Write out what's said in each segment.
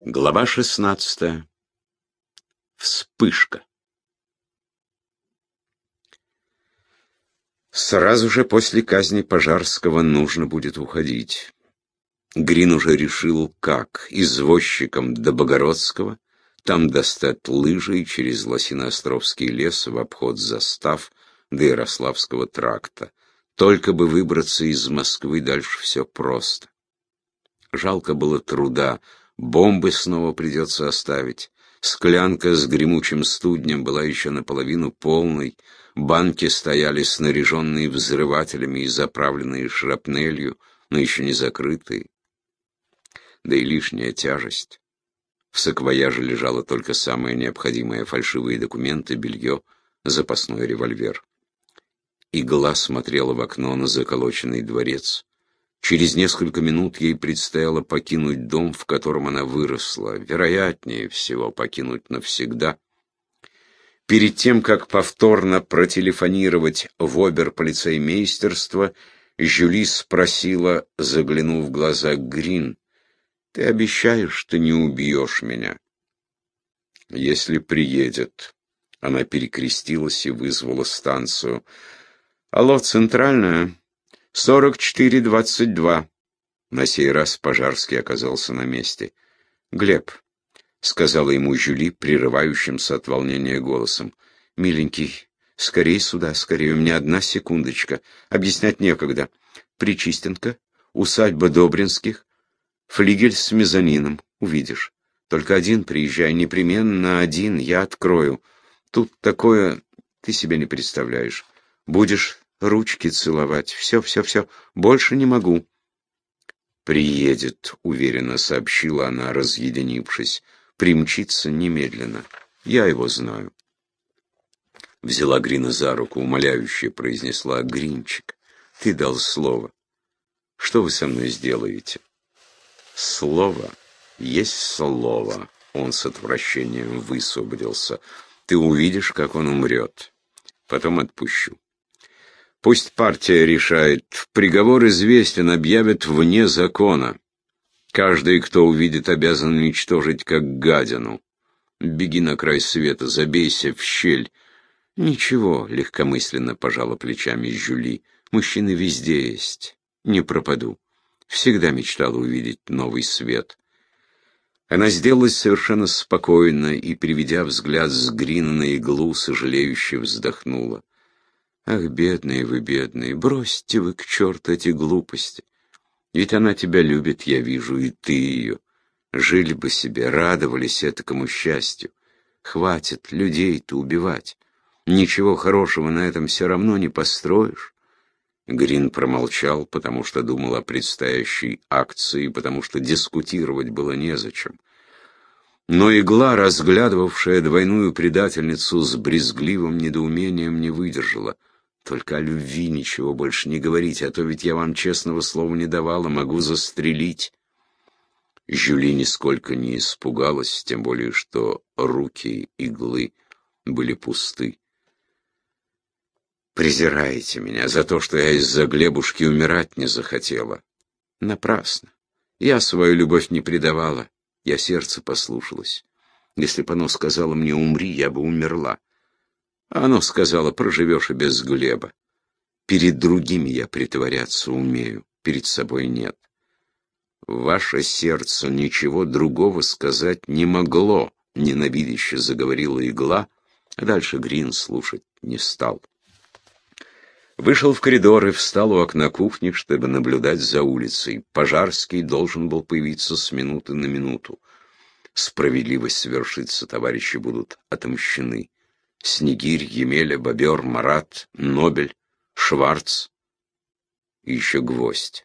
Глава шестнадцатая. Вспышка. Сразу же после казни Пожарского нужно будет уходить. Грин уже решил, как извозчиком до Богородского, там достать лыжи и через Лосиноостровский лес в обход застав до Ярославского тракта. Только бы выбраться из Москвы, дальше все просто. Жалко было труда, бомбы снова придется оставить. Склянка с гремучим студнем была еще наполовину полной, банки стояли снаряженные взрывателями и заправленные шрапнелью, но еще не закрытые. Да и лишняя тяжесть. В саквояже лежало только самое необходимое — фальшивые документы, белье, запасной револьвер. Игла смотрела в окно на заколоченный дворец. Через несколько минут ей предстояло покинуть дом, в котором она выросла, вероятнее всего покинуть навсегда. Перед тем, как повторно протелефонировать в обер-полицеймейстерство, Жюли спросила, заглянув в глаза Грин, «Ты обещаешь, что не убьешь меня?» «Если приедет». Она перекрестилась и вызвала станцию. «Алло, центральная?» «Сорок четыре двадцать два». На сей раз Пожарский оказался на месте. «Глеб», — сказала ему Жюли, прерывающимся от волнения голосом, — «миленький, скорей сюда, скорее, у меня одна секундочка. Объяснять некогда. Причистенка, усадьба Добринских, флигель с мезонином, увидишь. Только один приезжай, непременно один, я открою. Тут такое, ты себе не представляешь. Будешь ручки целовать. Все, все, все. Больше не могу. «Приедет», — уверенно сообщила она, разъединившись. «Примчится немедленно. Я его знаю». Взяла Грина за руку, умоляюще произнесла «Гринчик, ты дал слово. Что вы со мной сделаете?» «Слово есть слово», — он с отвращением высвободился. «Ты увидишь, как он умрет. Потом отпущу. Пусть партия решает. Приговор известен, объявят вне закона. Каждый, кто увидит, обязан уничтожить как гадину. Беги на край света, забейся в щель. Ничего, легкомысленно пожала плечами Жюли. Мужчины везде есть. Не пропаду. Всегда мечтала увидеть новый свет. Она сделалась совершенно спокойно и, приведя взгляд с Грина на иглу, сожалеюще вздохнула. Ах, бедные вы, бедные, бросьте вы к черту эти глупости. Ведь она тебя любит, я вижу, и ты ее. Жили бы себе, радовались этому счастью. Хватит людей-то убивать. Ничего хорошего на этом все равно не построишь. Грин промолчал, потому что думал о предстоящей акции, потому что дискутировать было незачем. Но игла, разглядывавшая двойную предательницу с брезгливым недоумением, не выдержала — только о любви ничего больше не говорите, а то ведь я вам честного слова не давала, могу застрелить. Жюли нисколько не испугалась, тем более, что руки иглы были пусты. Презираете меня за то, что я из-за Глебушки умирать не захотела. Напрасно. Я свою любовь не предавала, я сердце послушалась. Если бы оно сказала мне «умри», я бы умерла. Оно сказала, проживешь и без Глеба. Перед другими я притворяться умею, перед собой нет. Ваше сердце ничего другого сказать не могло, ненавидяще заговорила игла, а дальше Грин слушать не стал. Вышел в коридор и встал у окна кухни, чтобы наблюдать за улицей. Пожарский должен был появиться с минуты на минуту. Справедливость свершится, товарищи будут отомщены. Снегирь, Емеля, Бобер, Марат, Нобель, Шварц и еще гвоздь.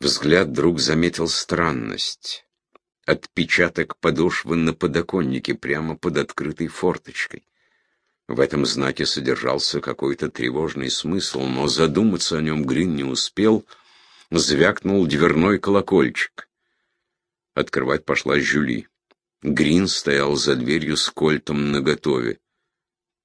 Взгляд друг заметил странность. Отпечаток подошвы на подоконнике прямо под открытой форточкой. В этом знаке содержался какой-то тревожный смысл, но задуматься о нем Грин не успел, звякнул дверной колокольчик. Открывать пошла Жюли. Грин стоял за дверью с кольтом наготове.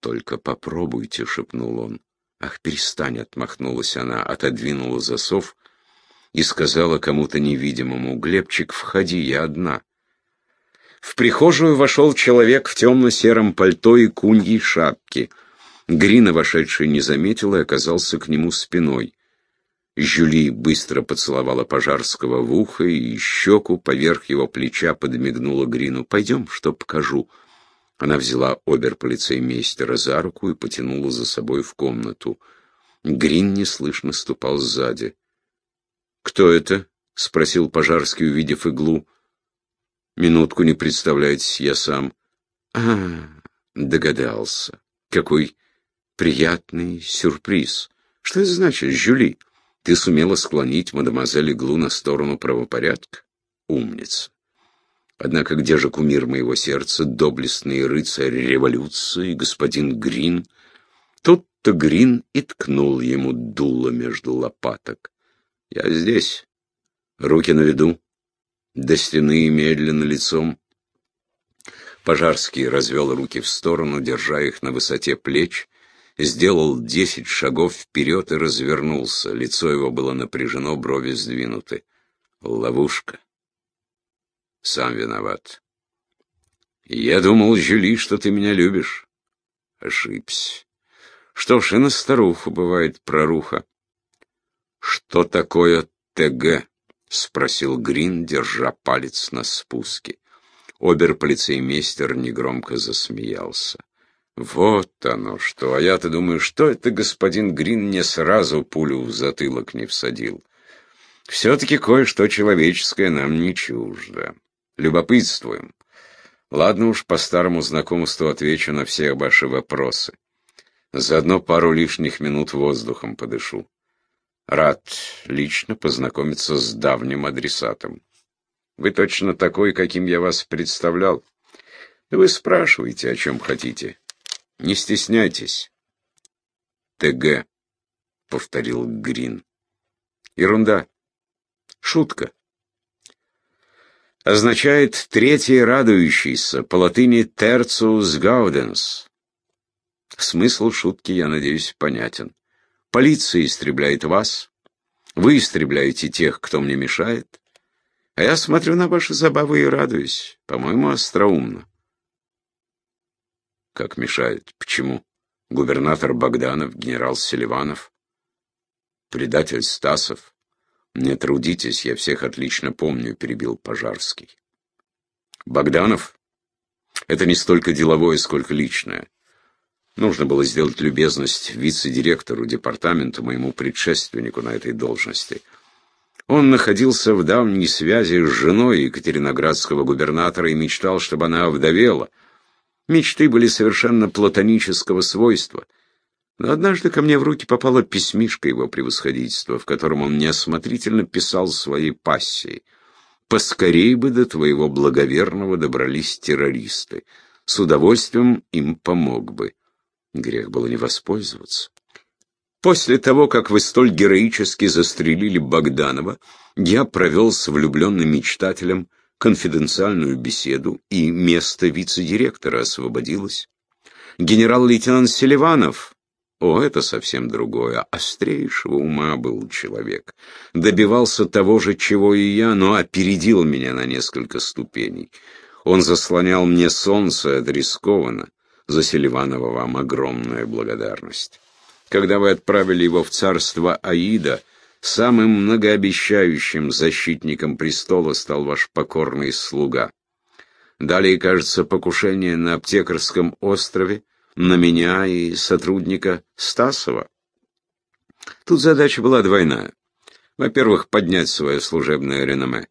«Только попробуйте», — шепнул он. «Ах, перестань!» — отмахнулась она, отодвинула засов и сказала кому-то невидимому, «Глебчик, входи, я одна». В прихожую вошел человек в темно-сером пальто и куньей шапке. Грина, вошедший, не заметил и оказался к нему спиной. Жюли быстро поцеловала Пожарского в ухо и щеку поверх его плеча подмигнула Грину. «Пойдем, что покажу». Она взяла обер-полицеймейстера за руку и потянула за собой в комнату. Грин неслышно ступал сзади. «Кто это?» — спросил Пожарский, увидев иглу. «Минутку не представляетесь, я сам». «А, догадался. Какой приятный сюрприз. Что это значит, Жюли?» Ты сумела склонить мадемуазель Иглу на сторону правопорядка? Умница. Однако где же кумир моего сердца, доблестный рыцарь революции, господин Грин? Тут-то Грин и ткнул ему дуло между лопаток. Я здесь. Руки на виду. До стены медленно лицом. Пожарский развел руки в сторону, держа их на высоте плеч, сделал десять шагов вперед и развернулся. Лицо его было напряжено, брови сдвинуты. Ловушка. Сам виноват. Я думал, Жюли, что ты меня любишь. Ошибся. Что ж, и на старуху бывает проруха. Что такое ТГ? Спросил Грин, держа палец на спуске. Обер-полицеймейстер негромко засмеялся. Вот оно что. А я-то думаю, что это господин Грин мне сразу пулю в затылок не всадил. Все-таки кое-что человеческое нам не чуждо. Любопытствуем. Ладно уж, по старому знакомству отвечу на все ваши вопросы. Заодно пару лишних минут воздухом подышу. Рад лично познакомиться с давним адресатом. Вы точно такой, каким я вас представлял. Вы спрашиваете, о чем хотите. Не стесняйтесь. ТГ, повторил Грин. Ерунда. Шутка. Означает «третий радующийся», по латыни «tertius gaudens». Смысл шутки, я надеюсь, понятен. Полиция истребляет вас, вы истребляете тех, кто мне мешает, а я смотрю на ваши забавы и радуюсь. По-моему, остроумно. Как мешает? Почему? Губернатор Богданов, генерал Селиванов, предатель Стасов. Не трудитесь, я всех отлично помню, перебил Пожарский. Богданов? Это не столько деловое, сколько личное. Нужно было сделать любезность вице-директору департамента, моему предшественнику на этой должности. Он находился в давней связи с женой екатериноградского губернатора и мечтал, чтобы она овдовела — Мечты были совершенно платонического свойства. Но однажды ко мне в руки попала письмишка его превосходительства, в котором он неосмотрительно писал своей пассии. «Поскорей бы до твоего благоверного добрались террористы. С удовольствием им помог бы». Грех было не воспользоваться. После того, как вы столь героически застрелили Богданова, я провел с влюбленным мечтателем конфиденциальную беседу, и место вице-директора освободилось. Генерал-лейтенант Селиванов, о, это совсем другое, острейшего ума был человек. Добивался того же, чего и я, но опередил меня на несколько ступеней. Он заслонял мне солнце, это. За Селиванова вам огромная благодарность. Когда вы отправили его в царство Аида, Самым многообещающим защитником престола стал ваш покорный слуга. Далее, кажется, покушение на аптекарском острове, на меня и сотрудника Стасова. Тут задача была двойная. Во-первых, поднять свое служебное реноме.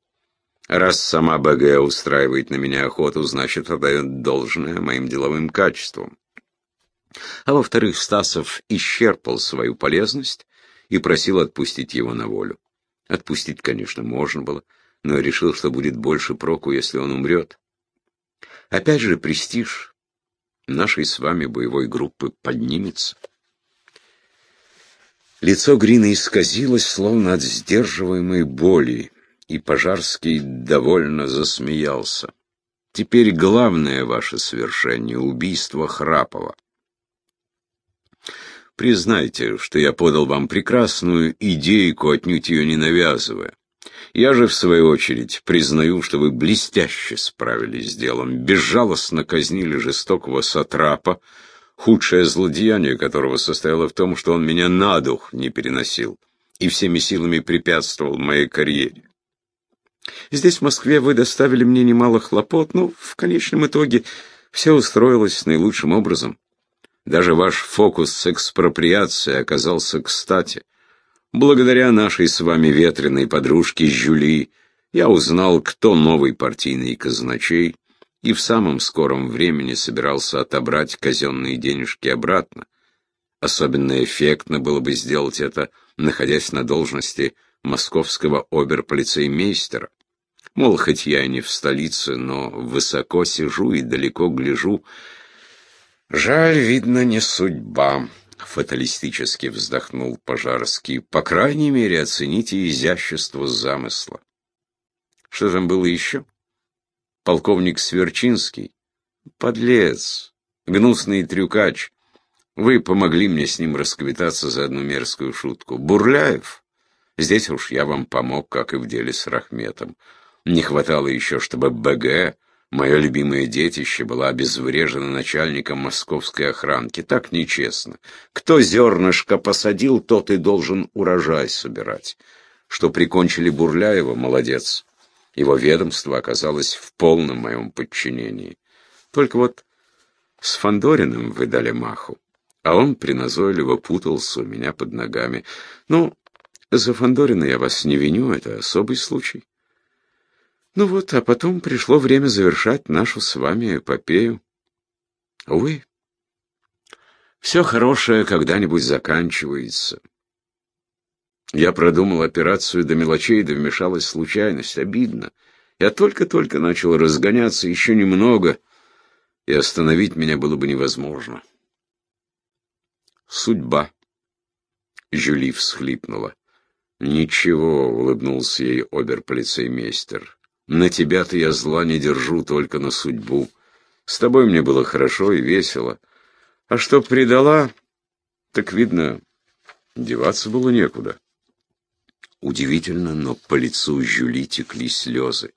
Раз сама БГ устраивает на меня охоту, значит, отдает должное моим деловым качествам. А во-вторых, Стасов исчерпал свою полезность и просил отпустить его на волю. Отпустить, конечно, можно было, но решил, что будет больше проку, если он умрет. Опять же, престиж нашей с вами боевой группы поднимется. Лицо Грина исказилось, словно от сдерживаемой боли, и Пожарский довольно засмеялся. Теперь главное ваше совершение — убийство Храпова. Признайте, что я подал вам прекрасную идейку, отнюдь ее не навязывая. Я же, в свою очередь, признаю, что вы блестяще справились с делом, безжалостно казнили жестокого сатрапа, худшее злодеяние которого состояло в том, что он меня на дух не переносил и всеми силами препятствовал моей карьере. Здесь, в Москве, вы доставили мне немало хлопот, но в конечном итоге все устроилось наилучшим образом. Даже ваш фокус с экспроприацией оказался кстати. Благодаря нашей с вами ветреной подружке Жюли я узнал, кто новый партийный казначей, и в самом скором времени собирался отобрать казенные денежки обратно. Особенно эффектно было бы сделать это, находясь на должности московского оберполицеймейстера. Мол, хоть я и не в столице, но высоко сижу и далеко гляжу, «Жаль, видно, не судьба», — фаталистически вздохнул Пожарский. «По крайней мере, оцените изящество замысла». «Что там было еще?» «Полковник Сверчинский?» «Подлец, гнусный трюкач. Вы помогли мне с ним расквитаться за одну мерзкую шутку. Бурляев?» «Здесь уж я вам помог, как и в деле с Рахметом. Не хватало еще, чтобы БГ Мое любимое детище была обезврежена начальником московской охранки. Так нечестно. Кто зернышко посадил, тот и должен урожай собирать. Что прикончили Бурляева, молодец. Его ведомство оказалось в полном моем подчинении. Только вот с Фандориным вы дали маху, а он приназойливо путался у меня под ногами. Ну, за Фандорина я вас не виню, это особый случай. Ну вот, а потом пришло время завершать нашу с вами эпопею. Увы, все хорошее когда-нибудь заканчивается. Я продумал операцию до мелочей, да вмешалась случайность. Обидно. Я только-только начал разгоняться, еще немного, и остановить меня было бы невозможно. Судьба. Жюли всхлипнула. «Ничего», — улыбнулся ей оберполицеймейстер. На тебя-то я зла не держу, только на судьбу. С тобой мне было хорошо и весело. А что предала, так, видно, деваться было некуда. Удивительно, но по лицу Жюли текли слезы.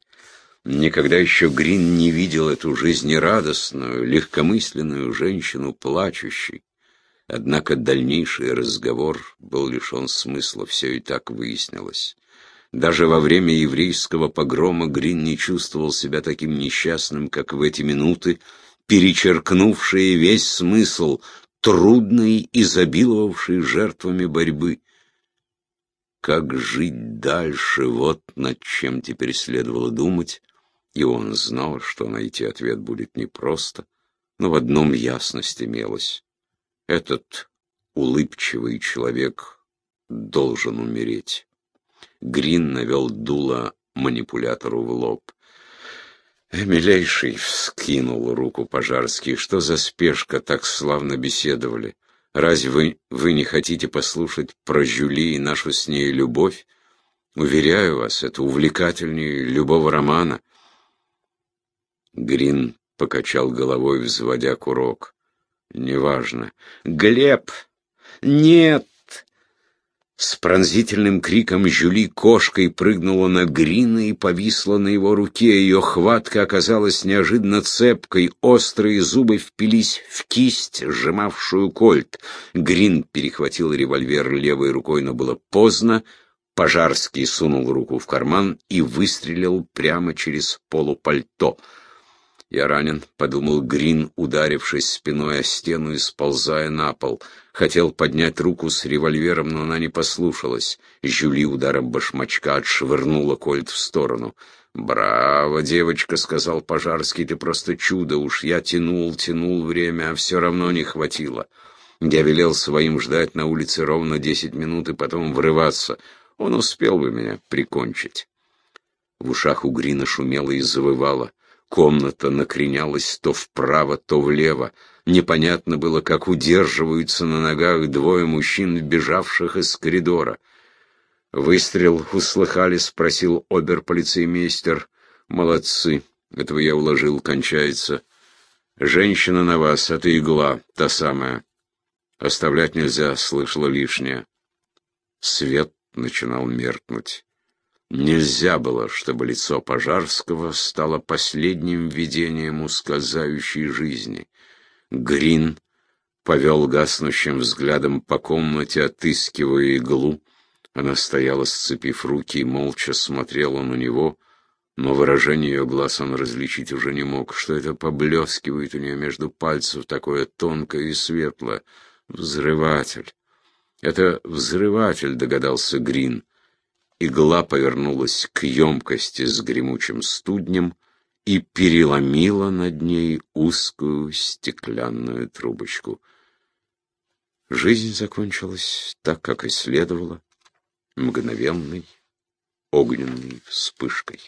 Никогда еще Грин не видел эту жизнерадостную, легкомысленную женщину плачущей. Однако дальнейший разговор был лишен смысла, все и так выяснилось. Даже во время еврейского погрома Грин не чувствовал себя таким несчастным, как в эти минуты, перечеркнувшие весь смысл трудной, изобиловавшей жертвами борьбы. Как жить дальше, вот над чем теперь следовало думать, и он знал, что найти ответ будет непросто, но в одном ясность имелась. Этот улыбчивый человек должен умереть. Грин навел дуло манипулятору в лоб. «Милейший!» — вскинул руку Пожарский. «Что за спешка? Так славно беседовали. Разве вы, вы не хотите послушать про Жюли и нашу с ней любовь? Уверяю вас, это увлекательнее любого романа». Грин покачал головой, взводя курок. «Неважно. Глеб! Нет!» С пронзительным криком Жюли кошкой прыгнула на Грина и повисла на его руке. Ее хватка оказалась неожиданно цепкой, острые зубы впились в кисть, сжимавшую кольт. Грин перехватил револьвер левой рукой, но было поздно. Пожарский сунул руку в карман и выстрелил прямо через полупальто. «Я ранен», — подумал Грин, ударившись спиной о стену и сползая на пол. Хотел поднять руку с револьвером, но она не послушалась. Жюли ударом башмачка отшвырнула кольт в сторону. «Браво, девочка», — сказал Пожарский, — «ты просто чудо. Уж я тянул, тянул время, а все равно не хватило. Я велел своим ждать на улице ровно десять минут и потом врываться. Он успел бы меня прикончить». В ушах у Грина шумело и завывало. Комната накренялась то вправо, то влево. Непонятно было, как удерживаются на ногах двое мужчин, бежавших из коридора. «Выстрел услыхали?» — спросил оберполицеймейстер. «Молодцы. Этого я уложил. Кончается. Женщина на вас. Это игла. Та самая. Оставлять нельзя, слышала лишнее. Свет начинал меркнуть. Нельзя было, чтобы лицо Пожарского стало последним видением ускользающей жизни. Грин повел гаснущим взглядом по комнате, отыскивая иглу. Она стояла, сцепив руки, и молча смотрела на него, но выражение ее глаз он различить уже не мог. Что это поблескивает у нее между пальцев, такое тонкое и светлое? Взрыватель. Это взрыватель, догадался Грин. Игла повернулась к емкости с гремучим студнем и переломила над ней узкую стеклянную трубочку. Жизнь закончилась так, как и следовало, мгновенной огненной вспышкой.